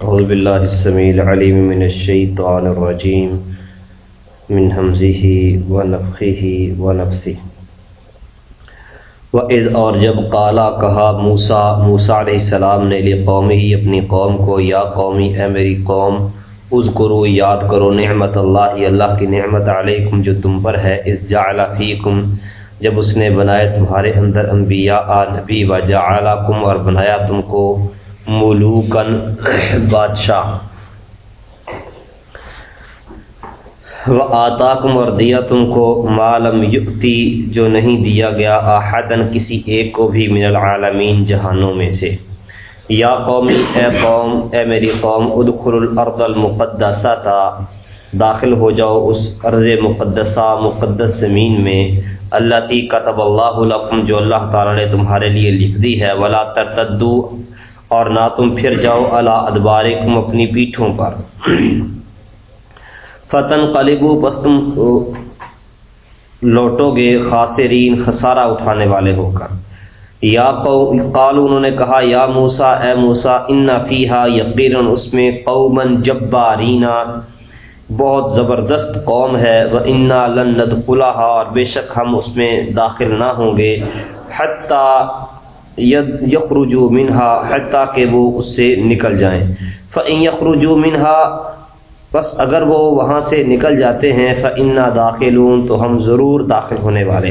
أعوذ بالله السميع العليم من الشيطان الرجيم، من همزه ونفخه ونفسه. وَإِذْ اور جب قالا کہا موسیٰ موسیٰ علیہ السلام نے لی قومی ہی اپنی قوم کو، یا قومی اے میری قوم، اذکرو، یاد کرو نعمت اللہ اللہ کی نعمت علیکم جو تم پر ہے اس جعل فیکم، جب اس نے بنایا تمہارے اندر انبیاء، آ نبی و جعلکم اور بنایا تم کو ملوکن بادشاہ۔ و آتا کم اور دیا تم کو معلوم یقتی جو نہیں دیا گیا آحدن کسی ایک کو بھی من العالمین جہانوں میں سے۔ یا قومی، اے قوم، اے میری قوم ادخل الارض المقدسہ تھا داخل ہو جاؤ اس عرض مقدسہ، مقدس زمین میں۔ اللہ تی کتب اللہ لکم جو اللہ تعالی نے تمہارے لیے لکھ دی ہے۔ ولا ترتدو اور نہ تم پھر جاؤ اللہ ادبارکم اپنی پیٹھوں پر۔ فتن قلبو بس تم لوٹو گے خاصرین خسارہ اٹھانے والے ہو کر۔ یا قالو انہوں نے کہا، یا موسا اے موسا ان فیحا یقین اس میں قومن جبارینا بہت زبردست قوم ہے وہ انا لنت خلاحا اور بے شک ہم اس میں داخل نہ ہوں گے۔ حتیٰ یخرجو منہا حتیٰ کہ وہ اس سے نکل جائیں۔ فن یخرجو منہا بس اگر وہ وہاں سے نکل جاتے ہیں فنا داخلون، تو ہم ضرور داخل ہونے والے۔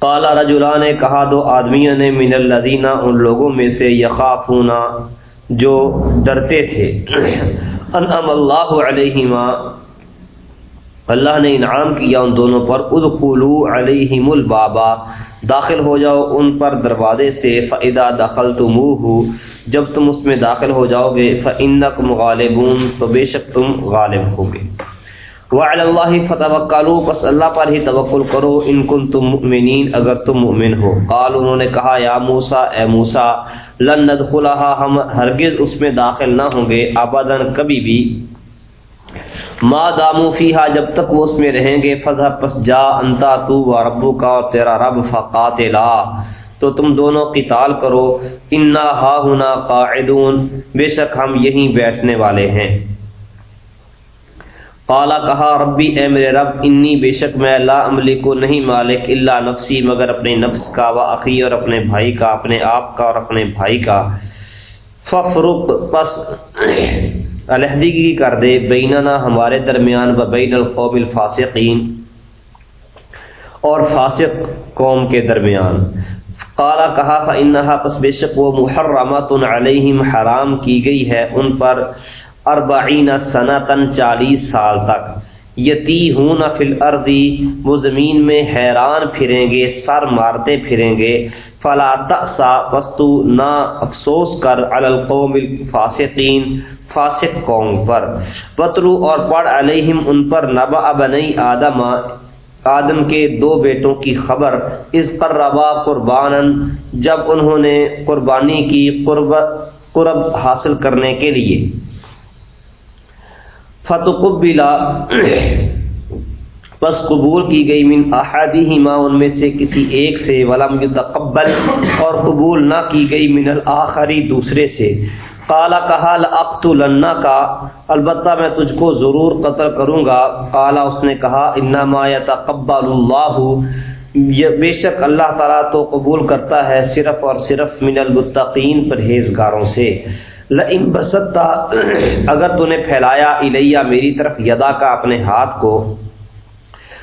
کالا رجولہ نے کہا دو آدمیوں نے، من الدینہ ان لوگوں میں سے یخافونا جو ڈرتے تھے۔ انعم اللہ علیہما اللہ نے انعام کیا ان دونوں پر، ادخلو علیہم البابا، داخل ہو جاؤ ان پر دروازے سے فعدہ دخل تم جب تم اس میں داخل ہو جاؤ گے فَإِنَّكُمْ غالبون، تو بے شک تم غالب ہوگے۔ وَعَلَى اللَّهِ فَتَوَكَّلُوا پس اللہ پر ہی توکل کرو ان کن تم مؤمنین اگر تم مؤمن ہو۔ قال انہوں نے کہا، یا موسا اے موسا لن ندخلها ہم ہرگز اس میں داخل نہ ہوں گے، ابداً کبھی بھی۔ ما دامو فیہا جب تک وہ اس میں رہیں گے فضح پس جا، انتا تو و ربو کا اور تیرا رب، فقاتلا۔ تو تم دونوں قتال کرو۔ انا ہا ہونا قاعدون۔ بے شک ہم یہیں بیٹھنے والے ہیں۔ قالا کہا ربی اے میرے رب، انی بے شک میں لا عملی کو نہیں مالک اللہ نفسی، مگر اپنے نفس کا و عقی اور اپنے بھائی کا، اپنے آپ کا اور اپنے بھائی کا۔ ففرق، پس علیحدگی کر دے بیننا ہمارے درمیان و بین القوم الفاسقین اور فاسق قوم کے درمیان۔ قالا کہا فا پس بے شک وہ محرمات علیہم حرام کی گئی ہے، ان پر اربعین سنتن چالیس سال تک۔ یتی ہوں فل اردی وہ زمین میں حیران پھریں گے، سر مارتے پھریں گے۔ فلا تأسا وستو نہ افسوس کر۔ القوم الفاسقین، فاسق قوم پر۔ بطرو اور پڑھ، علیہم ان پر نبا بنی آدم۔ آدم کے دو بیٹوں کی خبر۔ اس قربا قربان جب انہوں نے قربانی کی قرب قرب حاصل کرنے کے لیے۔ فتقبلا. پس قبول کی گئی من احادی ماں ان میں سے کسی ایک سے، ولم یتقبل، اور قبول نہ کی گئی من الآخری دوسرے سے۔ کالا کہا لنا کا البتہ میں تجھ کو ضرور قتل کروں گا۔ کالا اس نے کہا، انما یتقبل اللہ۔ بے شک اللہ تعالیٰ تو قبول کرتا ہے صرف اور صرف من المتقین پرہیزگاروں سے۔ لئن بسطتا اگر تو نے پھیلایا الیہ میری طرف یدا کا اپنے ہاتھ کو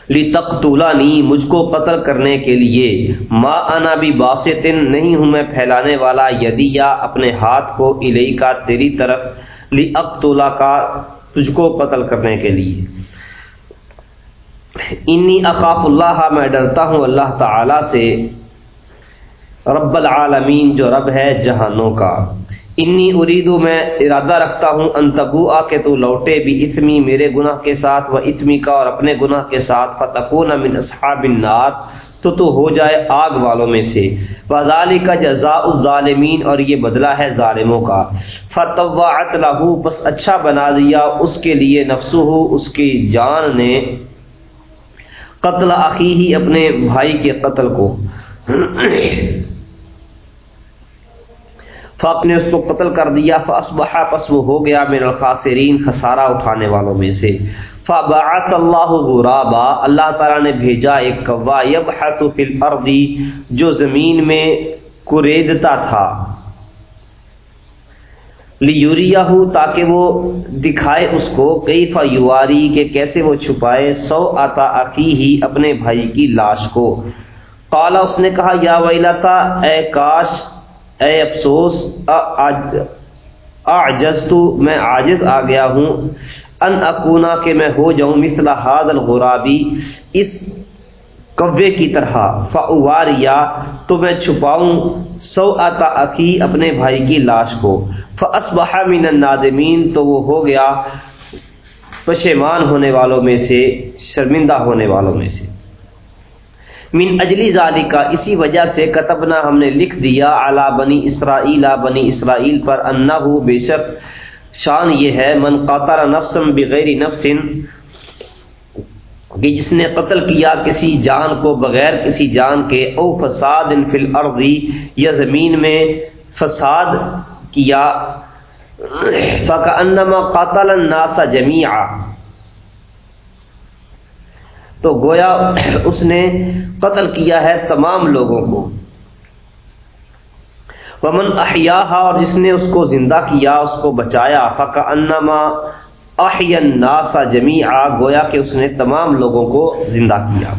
لتقتلانی مجھ کو قتل کرنے کے لیے، ما انا بھی باسطن نہیں ہوں میں پھیلانے والا یدی یا اپنے ہاتھ کو الی کا تیری طرف لاقتلا کا تجھ کو قتل کرنے کے لیے۔ انی اقاف اللہ، میں ڈرتا ہوں اللہ تعالی سے، رب العالمین جو رب ہے جہانوں کا۔ انی اریدو میں ارادہ رکھتا ہوں انتبو آ کے تو لوٹے بھی اتمی میرے گناہ کے ساتھ و اتمی کا اور اپنے گناہ کے ساتھ فتقون من اصحاب النار تو تو ہو جائے آگ والوں میں سے۔ وذالی کا جزاء الظالمین اور یہ بدلہ ہے ظالموں کا۔ فتوعت لہو، بس اچھا بنا دیا اس کے لیے نفسو ہو اس کی جان نے قتل عقی ہی اپنے بھائی کے قتل کو۔ فاق نے اس کو قتل کر دیا فاسبح پس وہ ہو گیا من الخاسرین، خسارہ اٹھانے والوں میں سے۔ فبعث اللہ غرابا، اللہ تعالیٰ نے بھیجا ایک کوا، یبحث فی الارض، جو زمین میں کریدتا تھا۔ لیوریا تاکہ وہ دکھائے اس کو کئی فیواری کہ کیسے وہ چھپائے۔ سو آتا عقی ہی اپنے بھائی کی لاش کو۔ قالا، اس نے کہا، یا ویلتا، اے کاش اے افسوس آجز تو میں عاجز آ گیا ہوں۔ ان اکونا کہ میں ہو جاؤں مثل حاد الغرابی، اس کوے کی طرح۔ فواریا تو میں چھپاؤں۔ سو آتا عقی اپنے بھائی کی لاش کو۔ فصبح من النادمین، تو وہ ہو گیا۔ پشیمان ہونے والوں میں سے، شرمندہ ہونے والوں میں سے۔ من اجلی ذالی کا اسی وجہ سے کتبنا ہم نے لکھ دیا اعلیٰ بنی اسرائیل بنی اسرائیل پر انا ہو بے شک شان یہ ہے، من قاتل نفسم بغیر نفس کہ جس نے قتل کیا کسی جان کو بغیر کسی جان کے، او فساد فی الارض، یا زمین میں فساد کیا فکانما قاتل الناس جميعا تو گویا اس نے قتل کیا ہے تمام لوگوں کو۔ ومن احیاہا اور جس نے اس کو زندہ کیا، اس کو بچایا فکا انما احی الناس جمیعا گویا کہ اس نے تمام لوگوں کو زندہ کیا۔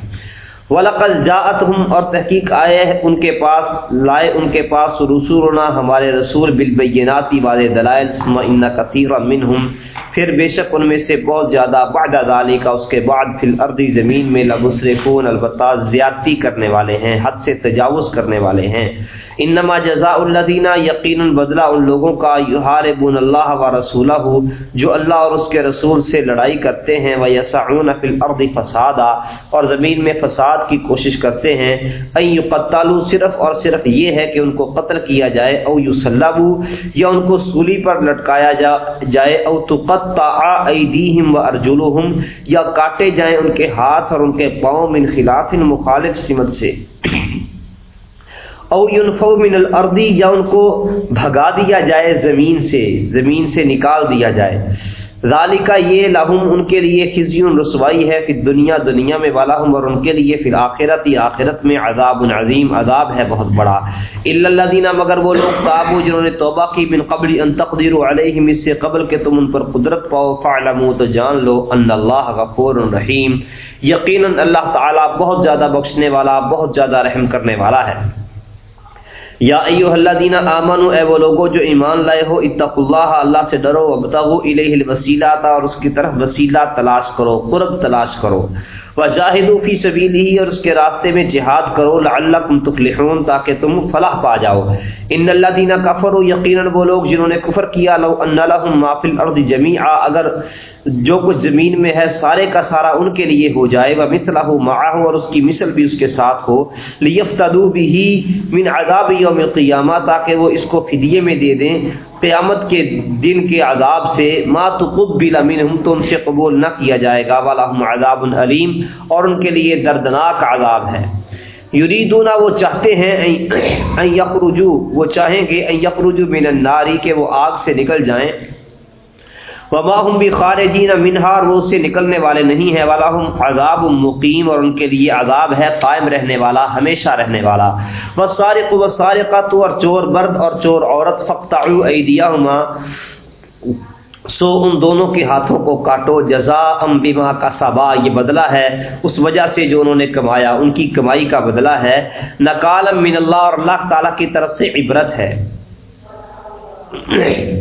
ولقل جاءتهم، اور تحقیق آئے ان کے پاس، لائے ان کے پاس، رسولنا، ہمارے رسول بالبیناتی والے دلائل، ثم ان کثیر منهم پھر بے شک ان میں سے بہت زیادہ بعد ذالی کا اس کے بعد فی الارض زمین میں لمسرفون البتہ زیادتی کرنے والے ہیں، حد سے تجاوز کرنے والے ہیں۔ انما جزاء الذین یقینا بدلہ ان لوگوں کا یحاربون اللہ و رسولہ، جو اللہ اور اس کے رسول سے لڑائی کرتے ہیں و یسعون فی الارض فسادا، اور زمین میں فساد کی کوشش کرتے ہیں۔ ان یقتلوا صرف اور صرف یہ ہے کہ ان کو قتل کیا جائے، او یصلبوا یا ان کو سولی پر لٹکایا جائے، او تقطع ایدیہم و ارجلہم، یا کاٹے جائیں ان کے ہاتھ اور ان کے پاؤں من خلاف مخالف سمت سے۔ او ينفو من الارضی یا ان کو بھگا دیا جائے زمین سے زمین سے نکال دیا جائے۔ ذالکا یہ لہم ان کے لیے خزیون رسوائی ہے پھر دنیا دنیا میں والا ہوں اور ان کے لیے پھر آخرت ہی آخرت میں عذاب عظیم، عذاب ہے بہت بڑا۔ اللہ دینا مگر وہ لوگ تابو جنہوں نے توبہ کی من قبل ان تقدیر علیہم، اس سے قبل کہ تم ان پر قدرت پاؤ فعلمو تو جان لو ان اللہ غفور رحیم۔ یقیناً اللہ تعالی بہت زیادہ بخشنے والا، بہت زیادہ رحم کرنے والا ہے۔ یا ایو اللہ دینا آمنو، اے وہ لوگو جو ایمان لائے ہو اتق اللہ اللہ سے ڈرو، وابتغو الیہ الوسیلہ اور اس کی طرف وسیلہ تلاش کرو، قرب تلاش کرو۔ وجاہدو فی سبیلہ اور اس کے راستے میں جہاد کرو، لعلکم تفلحون، تاکہ تم فلاح پا جاؤ۔ ان اللہ دینا کفر یقینا وہ لوگ جنہوں نے کفر کیا، لو ان لهم ما فی الارض جميعا، اگر جو کچھ زمین میں ہے، سارے کا سارا ان کے لیے ہو جائے۔ وہ مثلہ معه، اور اس کی مثل بھی اس کے ساتھ ہو۔ لیفتدوا به من عذاب یوم القیامہ تاکہ وہ اس کو فدیے میں دے دیں۔ قیامت کے دن کے عذاب سے ما تقبل منہم تو ان سے قبول نہ کیا جائے گا۔ والم عذاب العلیم اور ان کے لیے دردناک عذاب ہے۔ یریدونا وہ چاہتے ہیں ان وہ چاہیں گے ان یخرجو من الناری، کہ وہ آگ سے نکل جائیں۔ وما هم بخارجین منہار وہ اس سے نکلنے والے نہیں ہیں والا ہم عذاب مقیم، اور ان کے لیے عذاب ہے، قائم رہنے والا، ہمیشہ رہنے والا۔ والسارق والسارقۃ اور چور مرد اور چور عورت فقطعوا ایدیہما سو ان دونوں کے ہاتھوں کو کاٹو جزا ام بیما کا سبا یہ بدلہ ہے، اس وجہ سے جو انہوں نے کمایا، ان کی کمائی کا بدلہ ہے۔ نکالم من اللہ اور اللہ تعالیٰ کی طرف سے عبرت ہے۔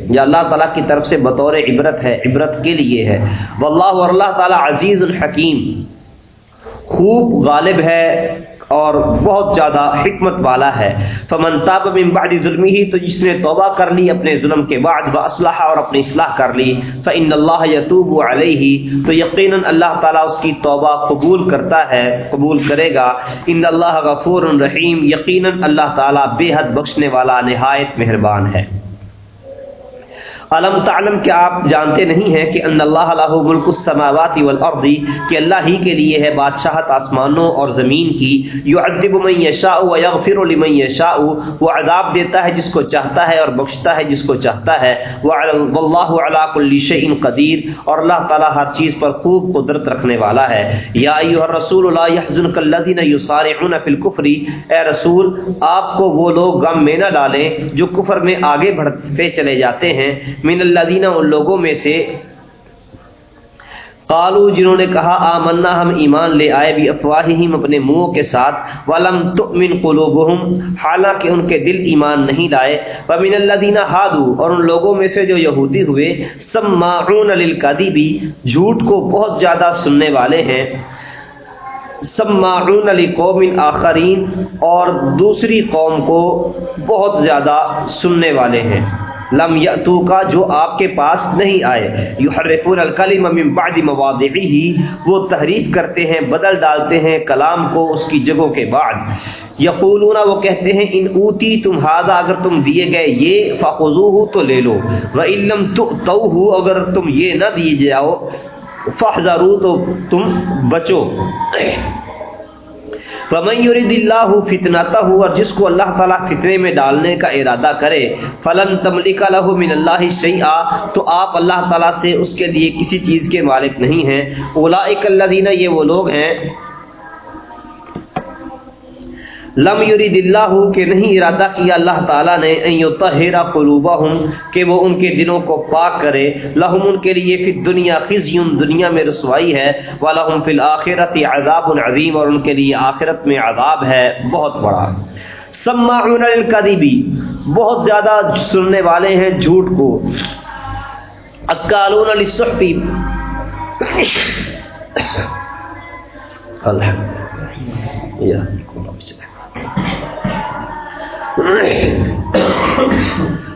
یا اللہ تعالیٰ کی طرف سے بطور عبرت ہے، عبرت کے لیے ہے۔ واللہ اور اللہ تعالیٰ عزیز الحکیم۔ خوب غالب ہے اور بہت زیادہ حکمت والا ہے۔ فمن تاب من بعد ظلمی ہی تو جس نے توبہ کر لی اپنے ظلم کے بعد وہ اسلحہ اور اپنی اصلاح کر لی، فإن اللہ یتوب علیہ تو یقیناً اللہ تعالیٰ اس کی توبہ قبول کرتا ہے، قبول کرے گا۔ ان اللہ غفور رحیم یقیناً اللہ تعالیٰ بے حد بخشنے والا نہایت مہربان ہے۔ علم تعلم کیا آپ جانتے نہیں ہیں کہ ان اللہ له ملک السماوات والارض، کہ اللہ ہی کے لیے ہے بادشاہت آسمانوں اور زمین کی۔ يعذب من يشاء ويغفر لمن يشاء وہ عذاب دیتا ہے جس کو چاہتا ہے اور بخشتا ہے جس کو چاہتا ہے۔ واللہ علی کل شیء قدیر، اور اللہ تعالی ہر چیز پر خوب قدرت رکھنے والا ہے۔ یا ایھا الرسول، لا يحزنك الذين يسارعون في الكفر اے رسول، آپ کو وہ لوگ غم میں نہ ڈالیں جو کفر میں آگے بڑھتے چلے جاتے ہیں۔ من الذین، ان لوگوں میں سے۔ قالو جنہوں نے کہا، آمنا، ہم ایمان لے آئے بھی افواہہم اپنے منہوں کے ساتھ۔ ولم تؤمن قلوبہم، حالانکہ ان کے دل ایمان نہیں لائے۔ ومن الذین ہادو اور ان لوگوں میں سے جو یہودی ہوئے۔ سماعون للکذب جھوٹ کو بہت زیادہ سننے والے ہیں۔ سماعون لقوم آخرین، اور دوسری قوم کو بہت زیادہ سننے والے ہیں۔ لم یاتو کا جو آپ کے پاس نہیں آئے۔ یحرفون الکلم من بعد مواضعه وہ تحریف کرتے ہیں، بدل ڈالتے ہیں کلام کو اس کی جگہوں کے بعد۔ یقولون، وہ کہتے ہیں، ان اوتی تم ہاذا اگر تم دیے گئے یہ، فخذوه تو لے لو۔ و ان لم تؤتوه، اگر تم یہ نہ دیے جاؤ فحذروا تو تم بچو۔ ومن يرد الله فتنته اور جس کو اللہ تعالی فتنے میں ڈالنے کا ارادہ کرے، فلن تملک له من الله شيئا تو آپ اللہ تعالی سے اس کے لیے کسی چیز کے مالک نہیں ہیں۔ اولئک الذين یہ وہ لوگ ہیں لم یرید اللہ کہ نہیں ارادہ کیا، اللہ تعالیٰ نے ان یطہر قلوبہم کہ وہ ان کے دلوں کو پاک کرے۔ لہم ان کے لیے فی الدنیا خزی دنیا میں رسوائی ہے۔ ولہم فی الآخرت عذاب عظیم اور ان کے لیے آخرت میں عذاب ہے۔ بہت بڑا۔ سماعون للکذبی بہت زیادہ سننے والے ہیں جھوٹ کو۔ اکالون للسحتی الحمد یا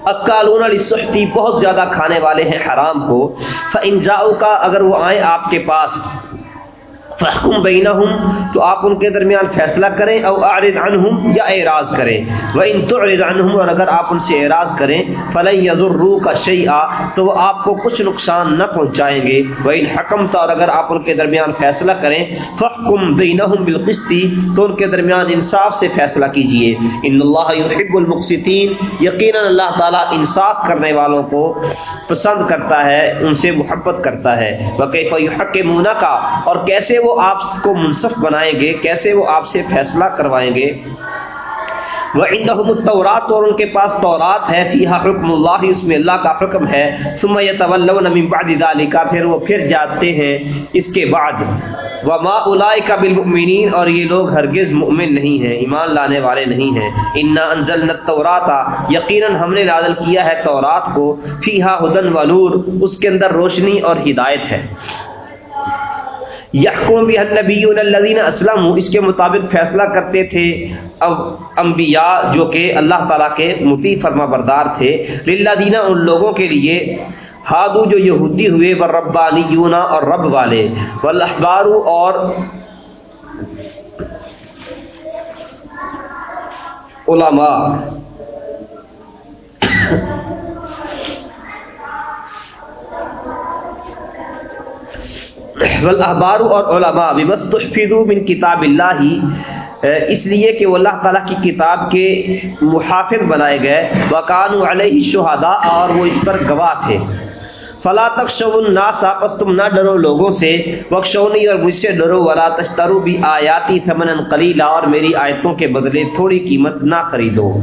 اکالون سختی بہت زیادہ کھانے والے ہیں حرام کو فنجاؤ کا اگر وہ آئیں آپ کے پاس فحکم بینہم تو آپ ان کے درمیان فیصلہ کریں او اعرض عنہم یا اعراض کریں۔ و ان تعرض عنہم اور اگر آپ ان سے اعراض کریں، فلن یضروک شیئا تو وہ آپ کو کچھ نقصان نہ پہنچائیں گے۔ و ان حکمت اور اگر آپ ان کے درمیان فیصلہ کریں فحکم بینہم بالقسط، تو ان کے درمیان انصاف سے فیصلہ کیجیے۔ ان اللہ یحب المقسطین یقینا اللہ تعالی انصاف کرنے والوں کو پسند کرتا ہے، ان سے محبت کرتا ہے۔ وکیف یحکمونک اور کیسے وہ آپ کو منصف بنائیں گے؟ کیسے وہ آپ سے فیصلہ کروائیں گے؟ وہ عندهم التورات اور ان کے پاس تورات ہے فیہا حکم اللہ اس میں اللہ کا حکم ہے۔ ثم يتولون من بعد ذلك، پھر وہ پھر جاتے ہیں اس کے بعد۔ وما اولئک بالمؤمنین اور یہ لوگ ہرگز مؤمن نہیں ہیں، ایمان لانے والے نہیں ہیں۔ انا انزلنا التوراۃ یقینا ہم نے نازل کیا ہے تورات کو۔ فیہا ہدن ونور، اس کے اندر روشنی اور ہدایت ہے۔ یحکم بھی النبیون الذین اسلموا، اس کے مطابق فیصلہ کرتے تھے اب انبیاء جو کہ اللہ تعالیٰ کے مطیع فرما بردار تھے۔ للہ للذین، ان لوگوں کے لیے۔ ہادو، جو یہودی ہوئے وہ ربانیون اور رب والے۔ والاحبار اور علماء۔ والاحبار اور علماء بمستحفظوا من کتاب اللہ ہی اس لیے کہ وہ اللہ تعالیٰ کی کتاب کے محافظ بنائے گئے۔ وکان علیہ شہداء اور وہ اس پر گواہ تھے۔ فلا تخشوا الناس، پس تم نہ ڈرو لوگوں سے۔ وخشونی اور مجھ سے ڈرو، ولا تشترو بھی آیاتی ثمنا قلیلا اور میری آیتوں کے بدلے تھوڑی قیمت نہ خریدو۔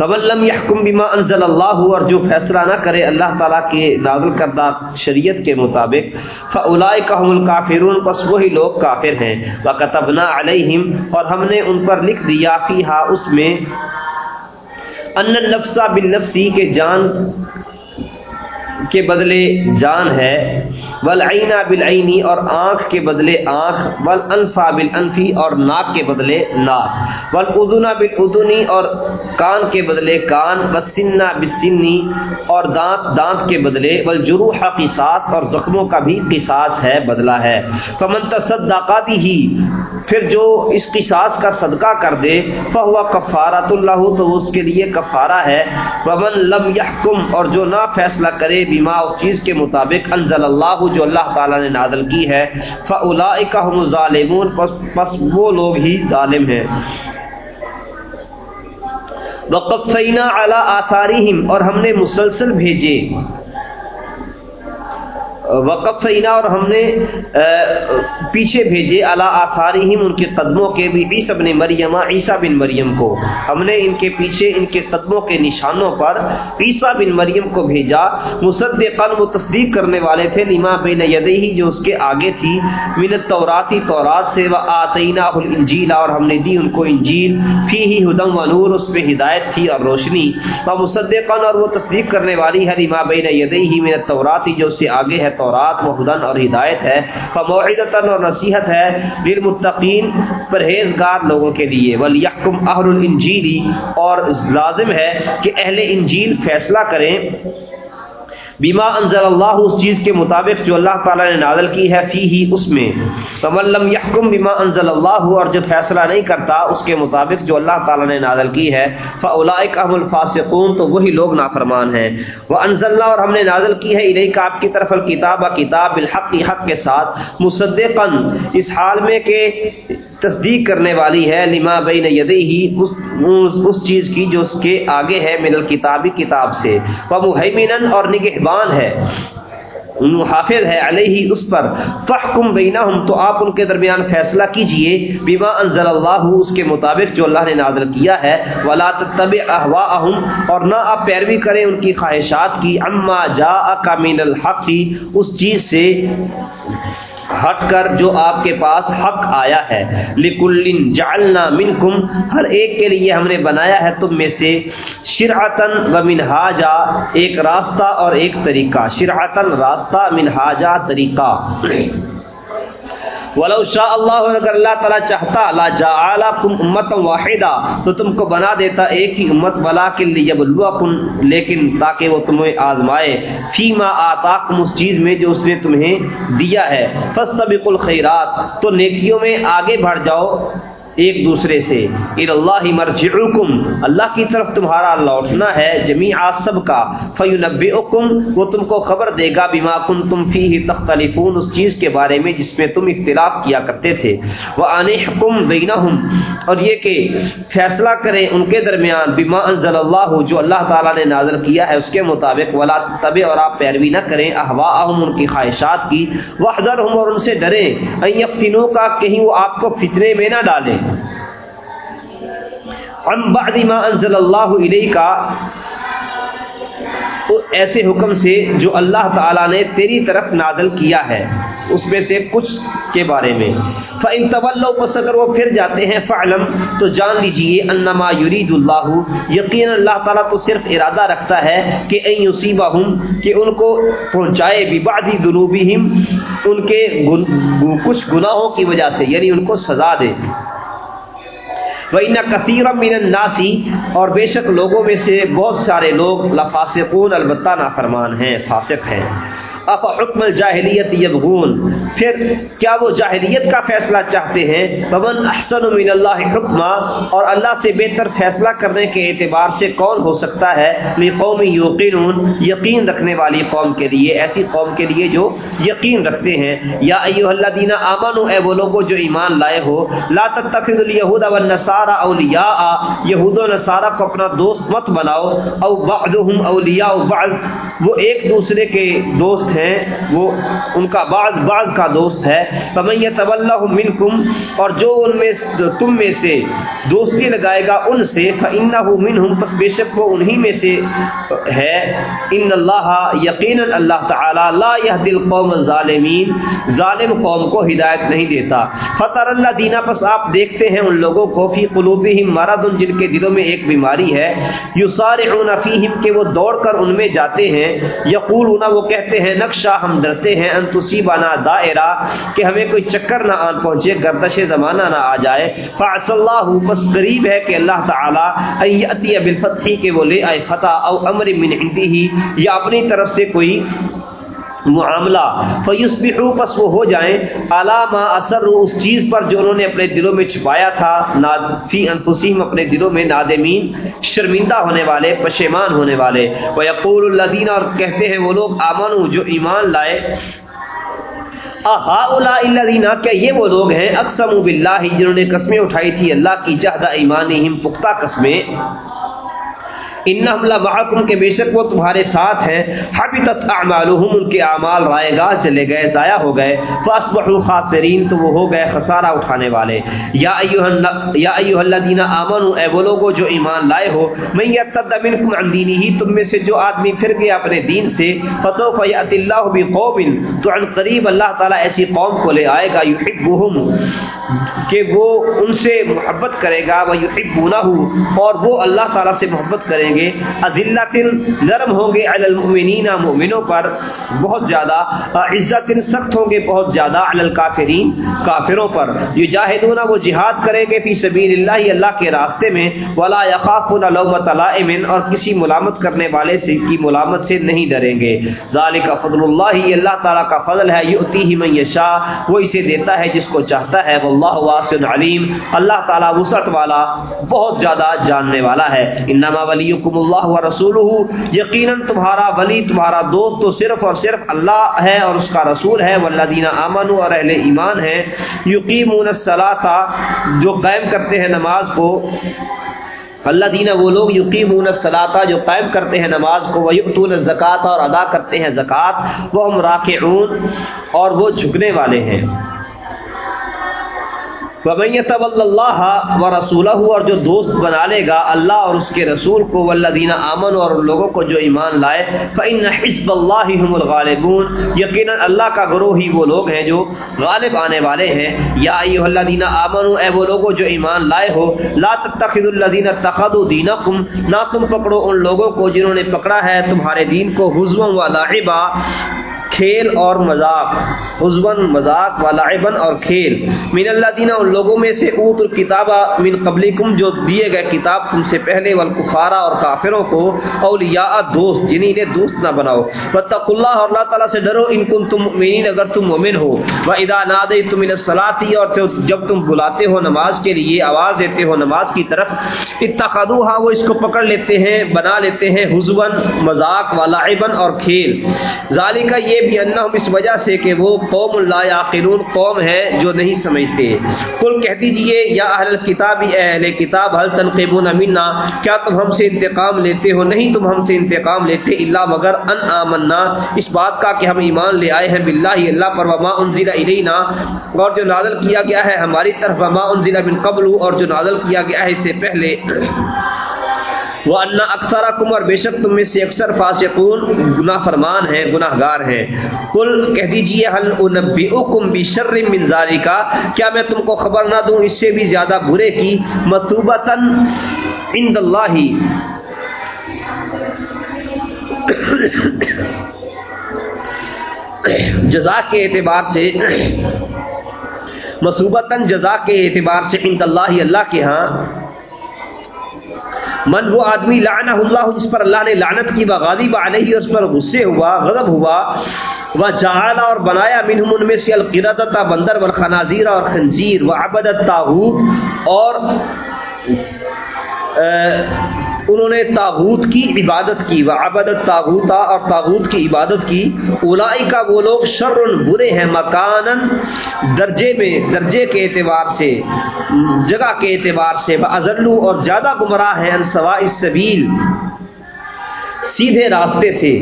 فمن لم يحكم بما انزل اللہ اور جو فیصلہ نہ کرے اللہ تعالیٰ کے نازل کردہ شریعت کے مطابق فاولئک هم الکافرون پس وہی لوگ کافر ہیں۔ وکتبنا علیہم اور ہم نے ان پر لکھ دیا فیہا اس میں ان النفس بالنفس کے جان کے بدلے جان ہے۔ ولعینہ بالعینی اور آنکھ کے بدلے آنکھ ولانفا بالانفی اور ناک کے بدلے ناک والاذن بالاذنی اور کان کے بدلے کان وسنہ بالسنی اور دانت دانت کے بدلے، والجروح قصاص اور زخموں کا بھی قصاص ہے، بدلہ ہے۔ فمن تصدقہ ہی پھر جو اس قصاص کا صدقہ کر دے فہو کفارت اللہ تو اس کے لیے کفارہ ہے۔ ومن لم یحکم اور جو نہ فیصلہ کرے بیما اس چیز کے مطابق انزل اللہ جو اللہ تعالیٰ نے نازل کی ہے۔ فاولئک هم ظالمون پس, پس وہ لوگ ہی ظالم ہیں۔ وقفینا علی آثارہم اور ہم نے مسلسل بھیجے۔ وقف فینا اور ہم نے پیچھے بھیجے اللہ آثارہم، ان کے قدموں کے بھی عیسی بن مریم، عیسیٰ بن مریم کو۔ ہم نے ان کے پیچھے، ان کے قدموں کے نشانوں پر عیسیٰ بن مریم کو بھیجا۔ مصدقاً وہ تصدیق کرنے والے تھے، لما بین یدیہی جو اس کے آگے تھی۔ من التوراتی، تورات سے و آتینا الانجیل، اور ہم نے دی ان کو انجیل۔ فی ہی ہدم و نور، اس پہ ہدایت تھی اور روشنی۔ و مصدقاً اور وہ تصدیق کرنے والی ہے، لما بین یدیہی من التوراتی، جو اس سے آگے ہے تورات و ہدن اور ہدایت ہے فموعدتاً اور نصیحت ہے للمتقین، پرہیزگار لوگوں کے لیے۔ ولیحکم اہل الانجیلی اور لازم ہے کہ اہل انجیل فیصلہ کریں۔ بیما انزل اللہ اس چیز کے مطابق جو اللہ تعالیٰ نے نازل کی ہے فی ہی اس میں۔ فملم یحکم بیما انزل اللہ اور جو فیصلہ نہیں کرتا اس کے مطابق جو اللہ تعالیٰ نے نازل کی ہے فاولئک هم الفاسقون تو وہی لوگ نافرمان ہیں۔ وانزلنا اور ہم نے نازل کی ہے الیک، آپ کی طرف الکتاب، کتاب بالحق، حق کے ساتھ۔ مصدقا اس حال میں کہ تصدیق کرنے والی ہے لما بین یدیہی اس, اس چیز کی جو اس کے آگے ہے من الکتابی کتاب سے۔ ومہیمنا اور نگہبان ہے۔ حافظ ہے علیہ اس پر۔ فحکم بینہم تو آپ ان کے درمیان فیصلہ کیجیے۔ بما انزل اللہ اس کے مطابق جو اللہ نے نازل کیا ہے۔ ولا تتبع اهواءهم اور نہ آپ پیروی کریں ان کی خواہشات کی۔ اما جاءک من الحق اس چیز سے ہٹ کر جو آپ کے پاس حق آیا ہے۔ لکل جعلنا منکم ہر ایک کے لیے ہم نے بنایا ہے تم میں سے شرعتن و منہاجا ایک راستہ اور ایک طریقہ۔ شرعتن راستہ، منہاجا طریقہ۔ ولو شاء اللہ اگر اللہ تعالیٰ چاہتا، لا جعلکم امتا واحدہ تو تم کو بنا دیتا ایک ہی امت، ولیکن لیبلوکم، لیکن تاکہ وہ تمہیں آزمائے۔ فیما آتاکم اس چیز میں جو اس نے تمہیں دیا ہے۔ فاستبقوا الخیرات، تو نیکیوں میں آگے بڑھ جاؤ۔ ایک دوسرے سے اللہ مرجعکم اللہ کی طرف تمہارا لوٹنا ہے جمیع سب کا۔ فینبئکم وہ تم کو خبر دے گا، بما کنتم فیہ تختلفون، اس چیز کے بارے میں جس میں تم اختلاف کیا کرتے تھے۔ وانحکم بینہم اور یہ کہ فیصلہ کریں ان کے درمیان، بما انزل اللہ جو اللہ تعالی نے نازل کیا ہے، اس کے مطابق۔ ولا تتبع، اور آپ پیروی نہ کریں۔ احواءہم ان کی خواہشات کی۔ وحذرہم اور ان سے ڈریں۔ ان کا کہیں وہ آپ کو فتنے میں نہ ڈالیں۔ عن بعد ما انزل اللہ علیہ کا ایسے حکم سے جو اللہ تعالیٰ نے تیری طرف نازل کیا ہے، اس میں سے کچھ کے بارے میں۔ فَإِن تَوَلَّوْا پس اگر وہ پھر جاتے ہیں فَعْلَمْ تو جان لیجیے انما یرید اللہ، یقینا اللہ تعالیٰ تو صرف ارادہ رکھتا ہے کہ ان یصیبہم، کہ ان کو پہنچائے ببعد ذنوبہم، ان کے گن... کچھ گناہوں کی وجہ سے یعنی ان کو سزا دے۔ وہ كَثِيرًا مِنَ ناسی اور بے شک لوگوں میں سے بہت سارے لوگ لفاسقون، البتہ نافرمان ہیں، فاسق ہیں۔ اف حکم الجاہلیت یبغون. پھر کیا وہ جاہلیت کا فیصلہ چاہتے ہیں؟ ومن احسن من اللہ حکما. اور اللہ سے بہتر فیصلہ کرنے کے اعتبار سے کون ہو سکتا ہے؟ قوم یوقنون، یقین رکھنے والی قوم کے لیے، ایسی قوم کے لیے جو یقین رکھتے ہیں۔ یا ایوہ الذین آمنوا، اے وہ لوگوں جو ایمان لائے ہو، لا تتخذوا اليهود والنصارى اولیاء، یہود و نصارہ کو اپنا دوست مت بناؤ، او بعضهم اولیاء بعض، وہ ایک دوسرے کے دوست ہیں، وہ ان کا بعض بعض کا دوست ہے۔ فمن يتولہ منکم اور جو ان میں تم میں سے دوستی لگائے گا، ان سے فانه منهم، پس بے شک وہ انہی میں سے ہے۔ ان اللہ یقینا اللہ تعالی لا يهدي القوم الظالمین ظالم قوم کو ہدایت نہیں دیتا۔ فطر اللہ دینا پس آپ دیکھتے ہیں ان لوگوں کو فی قلوبہم مرض، جن کے دلوں میں ایک بیماری ہے۔ یسارعون فیہم کہ وہ دوڑ کر ان میں جاتے ہیں۔ یقولون وہ کہتے ہیں نقشہ ہم ڈرتے ہیں ان تصیبانہ دائرہ کہ ہمیں کوئی چکر نہ آن پہنچے، گردش زمانہ نہ آ جائے۔ فعص اللہ بس قریب ہے کہ اللہ تعالیٰ ایتی بالفتح کہ وہ لے آئے فتح او امر من عندی یا اپنی طرف سے کوئی معاملہ۔ فیوس پس وہ ہو جائیں۔ علامہ اثر اس چیز پر جو انہوں نے اپنے دلوں میں چھپایا تھا۔ فی انفسیم اپنے دلوں میں نادمین، شرمندہ ہونے والے، پشیمان ہونے والے۔ وہ یقول اللہ اور کہتے ہیں وہ لوگ امن جو ایمان لائے۔ دینا کیا یہ وہ لوگ ہیں؟ اقسم باللہ جنہوں نے قسمیں اٹھائی تھی اللہ کی جہدہ ایمان پختہ قسمیں۔ ان حملہ محکم کے بے شک وہ تمہارے ساتھ ہیں۔ حبیطت اعمالهم ان کے اعمال رائے گاہ چلے گئے، ضائع ہو گئے۔ فاصبحوا خاسرین تو وہ ہو گئے خسارہ اٹھانے والے۔ یا ایھا یا ایھا الذین آمنوا، اے وہ لوگوں جو ایمان لائے ہو۔ من یرتد منکم عن دینه تم میں سے جو آدمی پھر گیا اپنے دین سے، فسوف یات اللہ بقوم، تو عن قریب اللہ تعالی ایسی قوم کو لے آئے گا یحبهم کہ وہ ان سے محبت کرے گا وہ یحبونہ اور وہ اللہ تعالی سے محبت کریں گے۔ گے۔ عزلت نرم ہوں گے علی المؤمنین مومنوں پر۔ بہت زیادہ عزت سخت ہوں گے بہت زیادہ علی الکافرین کافروں پر۔ یجاہدون، وہ جہاد کریں گے فی سبیل اللہ اللہ کے راستے میں۔ ولا یخافون لومۃ لائم اور کسی ملامت کرنے والے سے کی ملامت سے نہیں ڈریں گے۔ ذالک فضل اللہ اللہ تعالی کا فضل ہے۔ یؤتیہ من یشاء، وہ اسے دیتا ہے جس کو چاہتا ہے۔ واللہ واسع علیم۔ اللہ تعالی وسعت والا، بہت زیادہ جاننے والا ہے۔ انما ولی ولیکم اللہ و رسول یقیناً تمہارا ولی، تمہارا دوست تو صرف اور صرف اللہ ہے اور اس کا رسول ہے، والذین آمنوا اور اہل ایمان ہے یقیمون الصلاۃ، جو قائم کرتے ہیں نماز کو۔ اللہ دینا وہ لوگ یقیمون الصلاۃ، جو قائم کرتے ہیں نماز کو۔ ویؤتون الزکات اور ادا کرتے ہیں زکات وہ ہم راکعون اور وہ جھکنے والے ہیں۔ وبیۃ اللہ و رسول اور جو دوست بنا لے گا اللہ اور اس کے رسول کو والذین آمن اور ان لوگوں کو جو ایمان لائے، فإن حزب اللہ هم الغالبون۔ یقینا اللہ کا گروہ ہی وہ لوگ ہیں جو غالب آنے والے ہیں۔ یا ایھا الذین آمنوا، اے وہ لوگوں جو ایمان لائے ہو، لا تتخذوا الذین اتخذوا دینکم، نہ تم پکڑو ان لوگوں کو جنہوں نے پکڑا ہے تمہارے دین کو حزوا و لعبا، کھیل اور مذاق۔ حزبن مذاق و لعبن اور کھیل من اللہ دینا ان لوگوں میں سے اوت الکتابہ من قبلکم، جو دیے گئے کتاب تم سے پہلے، والکفارہ اور کافروں کو، اولیاء، دوست یعنی انہیں دوست نہ بناؤ۔ واتقوا اللہ اور اللہ تعالیٰ سے ڈرو، ان کن تم مؤمنین، اگر تم مومن ہو۔ و اذا نادیتم الى الصلاۃ اور جب تم بلاتے ہو نماز کے لیے، آواز دیتے ہو نماز کی طرف، اتخذوها، وہ اس کو پکڑ لیتے ہیں، بنا لیتے ہیں حزبن مذاق و لعبن اور کھیل ذالک یہ بھی انہم اس وجہ سے کہ وہ قوم لا یعقلون قوم ہے جو نہیں سمجھتے۔ کل کہہ دیجیے، یا اہل کتاب اہل کتاب حل تنقبون منا، کیا تم ہم سے انتقام لیتے ہو؟ نہیں تم ہم سے انتقام لیتے الا مگر ان آمنا۔ اس بات کا کہ ہم ایمان لے آئے ہیں باللہ، اللہ پر وما انزل الینا۔ اور جو نازل کیا گیا ہے ہماری طرف، وما انزل من قبل، اور جو نازل کیا گیا ہے اس سے پہلے۔ وہ اللہ اکثر اور بے شک تم میں سے اکثر فاسقون گناہ فرمان ہیں گناہ گار ہیں۔ کل کہہ دیجیے حل انبئکم بشر من ذالکا کیا میں تم کو خبر نہ دوں اس سے بھی زیادہ برے کی؟ مصوبتا عند اللہ جزا کے اعتبار سے مصوبتاً جزا کے اعتبار سے عند اللہ اللہ کے ہاں۔ من وہ آدمی لعنہ اللہ جس پر اللہ نے لعنت کی وغالب علیہ، اس پر غصے ہوا، غضب ہوا، وہ جعل اور بنایا منہم ان میں سے القردتا بندر والخنازیر اور خنزیر وعبدت تاغوت اور انہوں نے تاغوت کی عبادت کی وہ عبادت تاغوتا اور تاغوت کی عبادت کی۔ اولائی کا وہ لوگ شر برے ہیں مکان درجے میں، درجے کے اعتبار سے، جگہ کے اعتبار سے۔ ازلو اور زیادہ گمراہ ہیں انسوا سبیل سیدھے راستے سے۔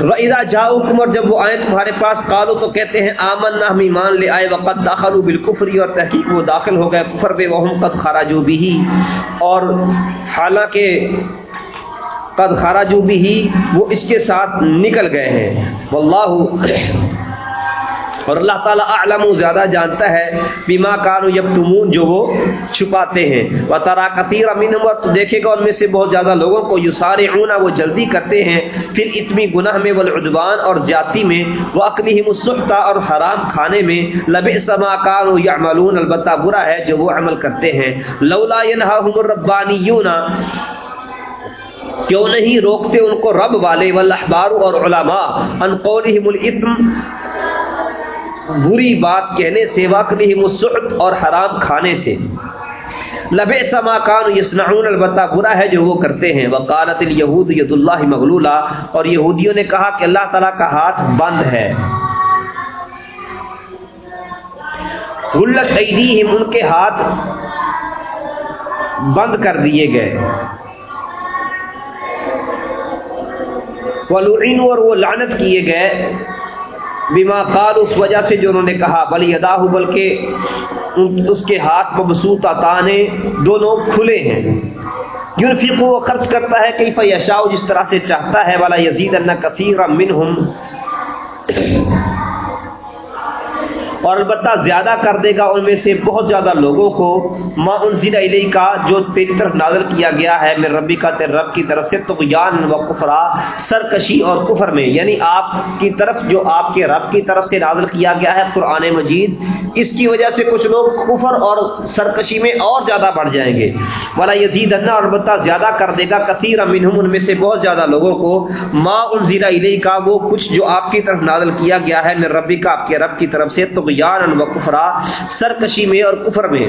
وَإِذَا جَاءُكُمْ اور جب وہ آئیں تمہارے پاس قالو تو کہتے ہیں آمن نہ ہم ایمان لے آئے وقت داخل بالکفری اور تحقیق وہ داخل ہو گئے، کفر بے وہم قد خرجوا بھی اور حالانکہ قد خرجوا بھی وہ اس کے ساتھ نکل گئے ہیں۔ واللہ اور اللہ تعالیٰ اعلم زیادہ جانتا ہے بیما کانو یکتمون، جو وہ چھپاتے ہیں۔ و ترا کثیر منہم، اور تو دیکھے گا ان میں سے بہت زیادہ لوگوں کو یسارعون، وہ جلدی کرتے ہیں۔ پھر اتمی گناہ میں، والعدوان، اور زیادتی میں وہ اکلہم السحت، اور حرام کھانے میں۔ لبئس ما کانوا یعملون، البتہ برا ہے جو وہ عمل کرتے ہیں۔ لولا ینہاهم الربانیون، کیوں نہیں روکتے ان کو رب والے والاحبار اور علماء۔ ان قولہم الاثم بری بات کہنے سے واقعہم السعت اور حرام کھانے سے۔ لبے سما کان یسنعون البتہ برا ہے جو وہ کرتے ہیں۔ وقالت الیہود ید اللہ مغلولہ اور یہودیوں نے کہا کہ اللہ تعالیٰ کا ہاتھ بند ہے۔ غلت ایدیہم ان کے ہاتھ بند کر دیے گئے۔ ولعنوا اور وہ لعنت کیے گئے۔ بما قال اس وجہ سے جو انہوں نے کہا، بلی ادا بلکہ اس کے ہاتھ مبسوط تانے دونوں کھلے ہیں۔ یونفقو، وہ خرچ کرتا ہے کئی یشاء، جس طرح سے چاہتا ہے والا یزید اللہ کثیر منہم۔ اور البتہ زیادہ کر دے گا ان میں سے بہت زیادہ لوگوں کو ما انزل الیہ کا جو تیری طرف نازل کیا گیا ہے میرے ربی کا تیرے رب کی طرف سے طغیان و کفرا، سرکشی اور کفر میں۔ یعنی آپ کی طرف جو آپ کے رب کی طرف سے نازل کیا گیا ہے قرآن مجید، اس کی وجہ سے کچھ لوگ کفر اور سرکشی میں اور زیادہ بڑھ جائیں گے۔ والا یزید اللہ اور البتہ زیادہ کر دے گا کثیر منہم ان میں سے بہت زیادہ لوگوں کو ما انزل الیہ کا وہ کچھ جو آپ کی طرف نازل کیا گیا ہے میرے ربی کا آپ کے رب کی طرف سے تو طغیان و کفرا سرکشی میں اور کفر میں۔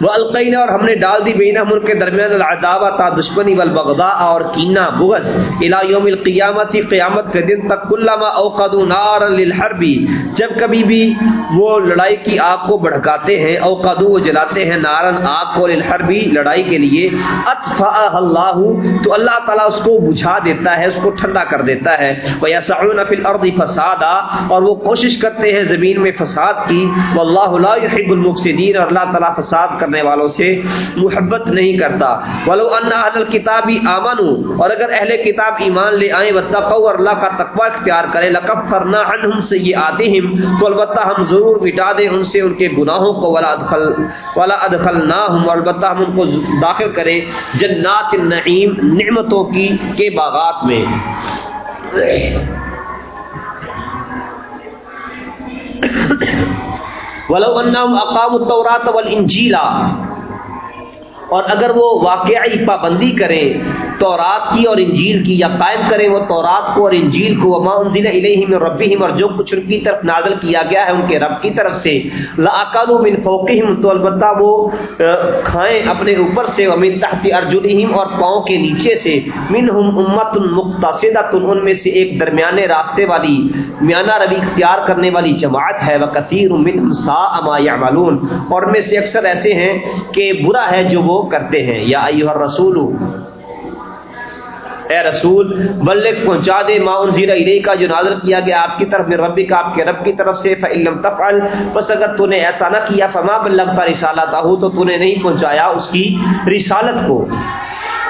وہ القین اور ہم نے ڈال دی بین ہم ان کے درمیان العداوہ تا دشمنی والبغضاء اور کینہ، بغض۔ الى یوم القیامت، قیامت کے دن تک کلما اوقدوا نارا للحرب، جب کبھی بھی وہ لڑائی کی آگ کو بڑھکاتے ہیں، اوقدوا وہ جلاتے ہیں نارن آگ کو للحرب، لڑائی کے لیے۔ اطفاء اللہ، تو اللہ تعالیٰ اس کو بجھا دیتا ہے، اس کو ٹھنڈا کر دیتا ہے۔ وَيَسَعُونَ فِي الْأَرْضِ فَسَادًا، اور وہ کوشش کرتے ہیں زمین میں فساد کی۔ واللہ لا يحب المفسدین، اور اللہ تعالیٰ فساد کرنے والوں سے محبت نہیں کرتا۔ ولو ان اہل الكتاب آمنوا، اور اگر اہل کتاب ایمان لے آئیں وتقوا اور اللہ کا تقوی اختیار کریں لکفرنا عنہم سیئاتہم تو البتہ ہم ضرور مٹا دیں ان سے ان کے گناہوں کو۔ ولا ادخل ولا ادخلناہم اور البتہ ہم ان کو داخل کریں جنات النعیم، نعمتوں کی کے باغات میں۔ ولو انہم اقاموا التوراۃ والانجیل. اور اگر وہ واقعی پابندی کریں تورات کی اور انجیل کی یا قائم کریں وہ تورات کو اور انجیل کو وما انزل الیہم ربہم اور جو کچھ ان کی طرف نازل کیا گیا ہے ان کے رب کی طرف سے لاکلوا من فوقہم، تو البتہ وہ کھائیں اپنے اوپر سے، ومن تحت ارجلہم اور پاؤں کے نیچے سے۔ منہم امت مقتصدہ ان میں سے ایک درمیانے راستے والی، میانہ روی اختیار کرنے والی جماعت ہے، وکثیر منہم ساء ما یعملون۔ اور میں سے اکثر ایسے ہیں کہ برا ہے جو وہ کرتے ہیں۔ یا ایوہ الرسول اے رسول بلک پہنچا دے ما انزل الیہ کا جو نازل کیا گیا آپ کی طرف میں ربی کا آپ کے رب کی طرف سے فعلم تفعل بس اگر تو نے ایسا نہ کیا، فما بلغت رسالتہ تو تو نے نہیں پہنچایا اس کی رسالت کو۔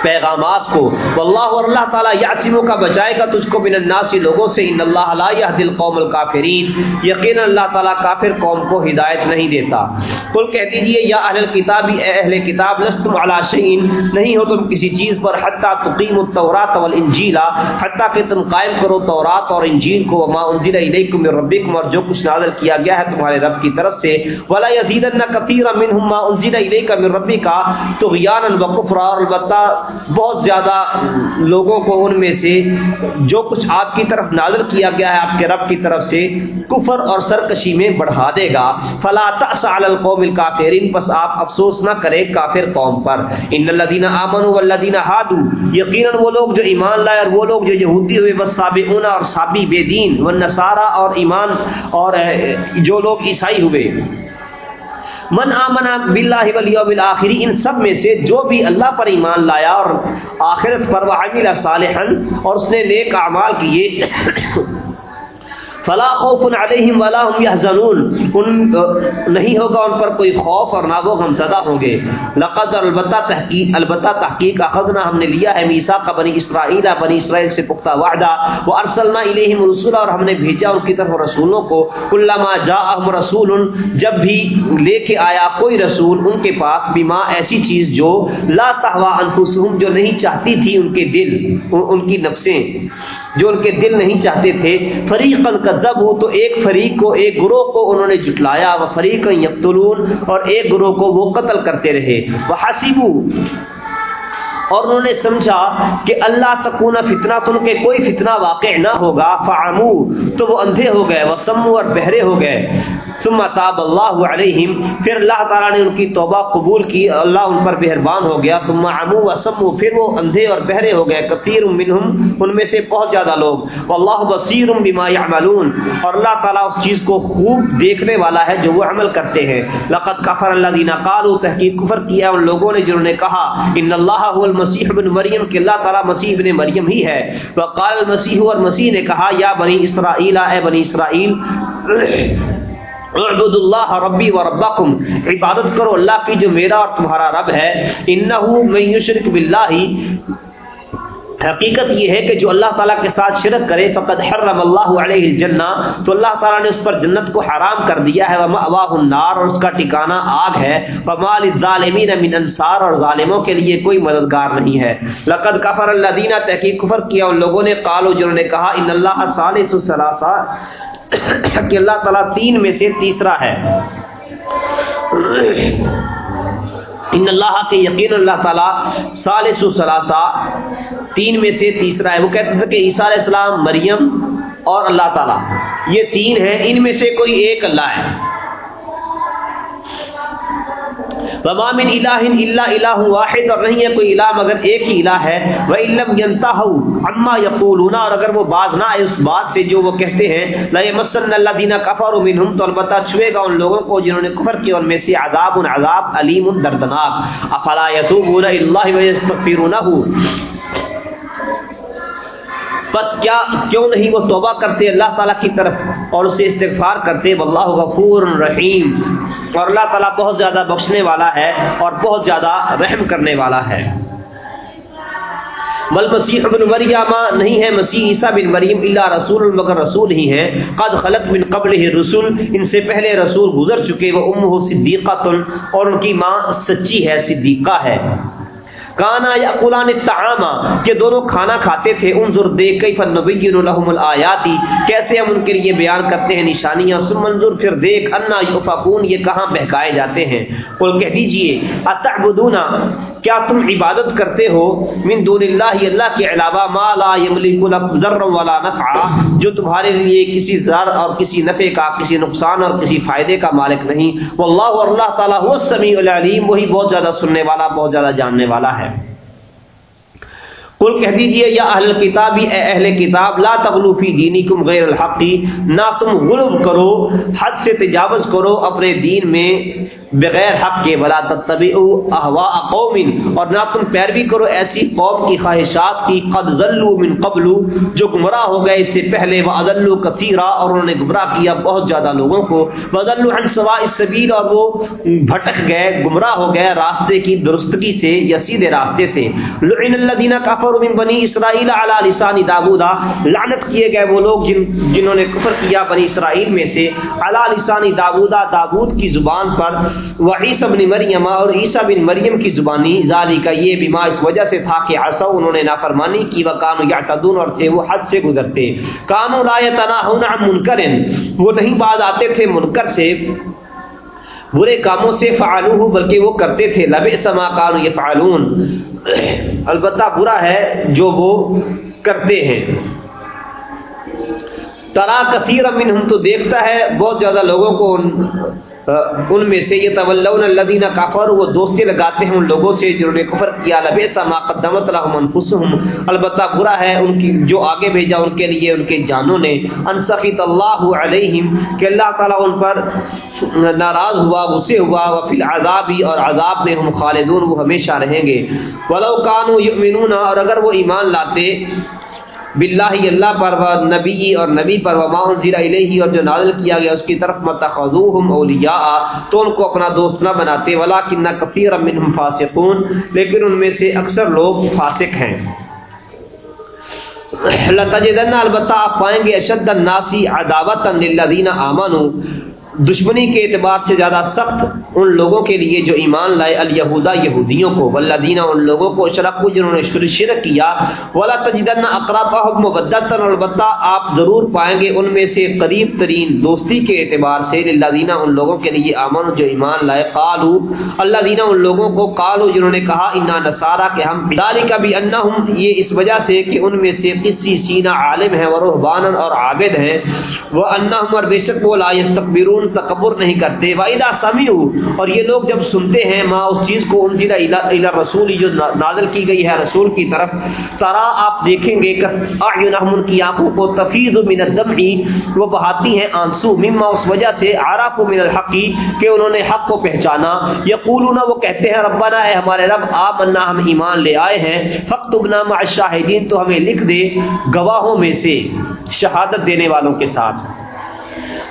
پیغامات کو۔ واللہ اور اللہ تعالیٰ یاسموں کا بچائے گا تجھ کو من الناسی لوگوں سے، ان اللہ لا یهد القوم الکافرین۔ یقینا اللہ تعالیٰ کافر قوم کو ہدایت نہیں دیتا۔ قل کہہ دیجیے، یا اہل الکتاب اے اہل کتاب، لستم علی شیء نہیں ہو تم کسی چیز پر حتی تقیم التوراۃ والانجیل، حتی کہ تم قائم کرو تورات اور انجیل کو۔ وما انزل الیکم من ربکم، اور جو کچھ نازل کیا گیا ہے تمہارے رب کی طرف سے۔ ولا یزیدن کثیرا منهم ما انزل الیک من ربک طغیانا وکفرا اور البتہ بہت زیادہ لوگوں کو ان میں سے جو کچھ آپ کی طرف نازل کیا گیا ہے، آپ کے رب کی طرف سے کفر اور سرکشی میں بڑھا دے گا۔ فلا تأس علی القوم الکافرین پس آپ افسوس نہ کریں کافر قوم پر۔ ان الذين امنوا والذين هادوا۔ یقینا وہ لوگ جو ایمان لائے اور وہ لوگ جو یہودی ہوئے بس سابقون اور سابی بے دین۔ والنصارى اور ایمان اور جو لوگ عیسائی ہوئے۔ من آمنا باللہ والیوم الاخری ان سب میں سے جو بھی اللہ پر ایمان لایا اور آخرت پر وعمل صالحا اور اس نے نیک اعمال کیے فلا خوف علیہم ولا هم يحزنون ان، نہیں ہوگا ان پر کوئی خوف اور نہ وہ غم زدہ ہوں گے۔ لقد البتہ تحقیق البتہ تحقیق اخذنا، ہم نے لیا ہے میثاق بنی اسرائیل بنی اسرائیل سے پختہ وعدہ۔ وارسلنا الیہم رسولا اور ہم نے بھیجا ان کی طرف رسولوں کو۔ کلما جاءهم رسول، جب بھی لے کے آیا کوئی رسول ان کے پاس، بیما ایسی چیز جو لا تهوا انفسهم جو نہیں چاہتی تھی ان کے دل، ان کی نفسیں، جو ان کے دل نہیں چاہتے تھے۔ فریقا کذب ہوں تو ایک فریق کو، ایک گروہ کو انہوں نے جھٹلایا، وہ فریق یقتلون اور ایک گروہ کو وہ قتل کرتے رہے۔ وہ حسیبو اور انہوں نے سمجھا کہ اللہ تکونا فتنہ تم کے کوئی فتنہ واقع نہ ہوگا۔ فعمو۔ تو وہ اندھے ہو گئے، وہ سمو اور بہرے ہو گئے۔ ثم تاب اللہ علیہم، پھر اللہ تعالیٰ نے ان کی توبہ قبول کی، اللہ ان پر مہربان ہو گیا، ثم عمو و سمو پھر وہ اندھے اور بہرے ہو گئے، کثیر منہم، ان میں سے بہت زیادہ لوگ۔ واللہ بصیر بما يعملون اور اللہ تعالیٰ اس چیز کو خوب دیکھنے والا ہے جو وہ عمل کرتے ہیں۔ لقد کفر الذين قالوا، تحقیق کفر کیا ان لوگوں نے جنہوں نے کہا، ان اللہ هو المسیح ابن مریم، کہ اللہ تعالیٰ مسیح ابن مریم ہی ہے۔ وقال المسیح، اور مسیح نے کہا، یا بنی اسرائیل، اے بنی اسرائیل اعبد اللہ ربی و ربکم۔ عبادت کرو اللہ کی جو میرا اور تمہارا رب ہے۔ انہو من یشرک باللہ۔ حقیقت یہ ہے کہ جو اللہ تعالیٰ کے ساتھ شرک کرے، فقد حرم اللہ علیہ الجنہ۔ تو اللہ تعالیٰ نے اس پر جنت کو حرام کر دیا ہے۔ ومأواہ النار۔ اور اس کا ٹھکانہ آگ ہے۔ ومال الظالمین من انصار اور ظالموں کے لیے کوئی مددگار نہیں ہے۔ لقد کفر الذین تحقیق کفر کیا۔ ان لوگوں نے قالو جنہوں نے کہا ان اللہ ثالث الثلاثہ کہ اللہ تعالیٰ تین میں سے تیسرا ہے۔ ان اللہ کے یقین اللہ تعالیٰ ثالث الثلاثہ تین میں سے تیسرا ہے۔ وہ کہتے تھے کہ عیسیٰ علیہ السلام، مریم اور اللہ تعالیٰ۔ یہ تین ہیں، ان میں سے کوئی ایک اللہ ہے۔ وما من الہ الا الہ واحد، اور نہیں ہے کوئی الہ مگر ایک ہی الہ ہے. و لم ينتهوا، عما يقولون اور اگر وہ باز نہ آئے اس بات سے جو وہ کہتے ہیں لا يمسن الذين كفروا منهم، تو البتہ چھوے گا ان لوگوں کو جنہوں نے کفر کیا ان میں سے عذاب عذاب علیم دردناک. افلا يتوبون الى الله ويستغفرونه؟ بس کیا، کیوں نہیں وہ توبہ کرتے اللہ تعالیٰ کی طرف؟ اور اسے استغفار کرتے واللہ غفور رحیم۔ اور اللہ تعالیٰ بہت زیادہ بخشنے والا ہے اور بہت زیادہ رحم کرنے والا ہے۔ بل مسیح بن مریم نہیں ہے، مسیح عیسیٰ بن مریم اللہ رسول، مگر رسول ہی ہیں۔ قد خلط من قبل ہی رسول ان سے پہلے رسول گزر چکے وہ ام ہو صدیقہ اور ان کی ماں سچی ہے، صدیقہ ہے۔ کانا یا قلان تعامہ کہ دونوں کھانا کھاتے تھے، انظر دیکھ کئی فنبین لهم الآیاتی، کیسے ہم ان کے لیے بیان کرتے ہیں نشانیاں سم منظر پھر دیکھ انا یفقون یہ کہاں بہکائے جاتے ہیں؟ قل کہہ دیجیے، اتعبدون کیا تم عبادت کرتے ہو؟ من دون اللہ اللہ کے علاوہ ما لا یملک لکم ذرا ولا نفع جو تمہارے لیے کسی ضرر اور کسی نفع کا، کسی نقصان اور کسی فائدے کا مالک نہیں۔ واللہ اور اللہ تعالی هو السمیع العلیم، وہی بہت زیادہ سننے والا، بہت زیادہ جاننے والا ہے۔ قل کہہ دیجیے، یا اہل کتابی اے اہل کتاب، لا تغلو فی دینکم غیر الحقی نہ تم غلب کرو، حد سے تجاوز کرو اپنے دین میں۔ بغیر حق کے بلا تتبعوا احواء قوم، اور نہ تم پیروی کرو ایسی قوم کی خواہشات کی، قد ذلوا من قبل، جو گمراہ ہو گئے اس سے پہلے واضلوا كثيرا، اور انہوں نے گمراہ کیا بہت زیادہ لوگوں کو۔ وضلوا عن سواء اور وہ بھٹک گئے، گمراہ ہو گئے راستے کی درستگی سے یا سیدھے راستے سے۔ لعن الذين كفروا من بني اسرائيل على لسان داوود۔ لعنت کیے گئے وہ لوگ جن جنہوں نے کفر کیا بنی اسرائیل میں سے۔ على لسان داوود داوود کی زبان پر وہ عیسی بن مریم اور عیسیٰ بن مریم کی زبانی ذالی کا یہ بیما اس وجہ سے تھا کہ عصو انہوں نے نافرمانی کی وہ کانو یعتدون اور تھے وہ حد سے گزرتے۔ کانو لا یتناہون عن منکر، وہ نہیں باز آتے تھے منکر سے، برے کاموں سے فعلوہ، بلکہ وہ کرتے تھے۔ لبئس ما کانوا یفعلون۔ البتہ برا ہے جو وہ کرتے ہیں۔ ترا کثیر منہم تو دیکھتا ہے، بہت زیادہ لوگوں کو ان میں سے یہ طلون الذین کفر وہ دوستی لگاتے ہیں ان لوگوں سے جنہوں نے کفر کیا، لبیسا ما قدمت لهم انفسهم البتہ برا ہے ان کی، جو آگے بھیجا ان کے لیے، ان کے جانوں نے۔ ان اللہ علیہم، کہ اللہ تعالی ان پر ناراض ہوا، غصے ہوا وفی العذاب اور عذاب میں ہم خالدون، وہ ہمیشہ رہیں گے۔ ولو کانوا یؤمنون، اور اگر وہ ایمان لاتے باللہ اللہ پر و نبی اور نبی پر و ماحول زیرہ علیہ اور جو نازل کیا گیا اس کی طرف متخذوہم اولیاء تو ان کو اپنا دوست نہ بناتے ولا ولیکن کثیر منہم فاسقون لیکن ان میں سے اکثر لوگ فاسق ہیں۔ لتجدن البتہ آپ پائیں گے اشد الناسی عداوت للذین آمنوا دشمنی کے اعتبار سے زیادہ سخت ان لوگوں کے لیے جو ایمان لائے الہدا یہودیوں کو ولدینہ ان لوگوں کو شرک کو جنہوں نے شرک کیا، ولا تجدن اقراب مبدتا البتہ آپ ضرور پائیں گے ان میں سے قریب ترین دوستی کے اعتبار سے اللہ دینہ ان لوگوں کے لیے امن جو ایمان لائے قالو اللہ دینہ ان لوگوں کو قالو جنہوں نے کہا، انا نصارا کہ ہم کا بھی انا یہ اس وجہ سے کہ ان میں سے کسی سینہ عالم ہے ورحبان اور عابد ہیں وہ انا اور بے شک وہ لا یستکبرون تکبر نہیں کرتے واحدہ سمی اور یہ لوگ جب سنتے ہیں ماں اس چیز کو، ان ضلع رسول جو نازل کی گئی ہے رسول کی طرف، ترا آپ دیکھیں گے کہ ان کی آنکھوں کو تفیظ من الدم وہ بہاتی ہیں آنسو، مما اس وجہ سے عرف من الحقی کہ انہوں نے حق کو پہچانا۔ یقولون، وہ کہتے ہیں، ربنا، اے ہمارے رب آپ انا ہم ایمان لے آئے ہیں۔ فقتبنا مع الشاہدین، تو ہمیں لکھ دے گواہوں میں سے شہادت دینے والوں کے ساتھ۔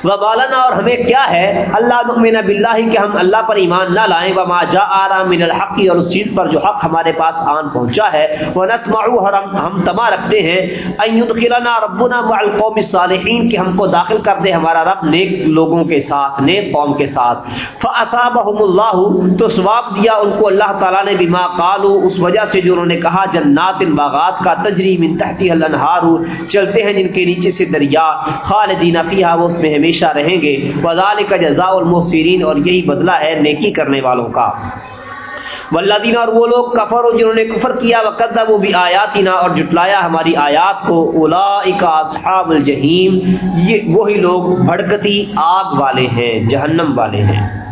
وبالنا اور ہمیں کیا ہے؟ اللہ نؤمن باللہ کہ ہم اللہ پر ایمان نہ لائیں، وما جاء من الحق اور اس چیز پر جو حق ہمارے پاس آن پہنچا ہے۔ ونسمع ہم ہم تما رکھتے ہیں۔ ان يدخلنا ربنا مع القوم الصالحین کہ ہم کو داخل کر دے ہمارا رب نیک لوگوں کے ساتھ، نیک قوم کے ساتھ۔ فاثابهم الله تو ثواب دیا ان کو اللہ تعالی نے بما قالوا، اس وجہ سے جو انہوں نے کہا، جنات باغات کا تجری من تحتها الانہار۔ چلتے ہیں جن کے نیچے سے دریا، خالدین فیها وہ اس میں ہمیشہ ہمیشہ رہیں گے۔ وزال کا جزا المحسرین اور یہی بدلہ ہے نیکی کرنے والوں کا۔ والذین اور وہ لوگ کفر جنہوں نے کفر کیا وقت وہ بھی آیاتنا اور جٹلایا ہماری آیات کو اولئک اصحاب الجحیم۔ یہ وہی لوگ بھڑکتی آگ والے ہیں، جہنم والے ہیں۔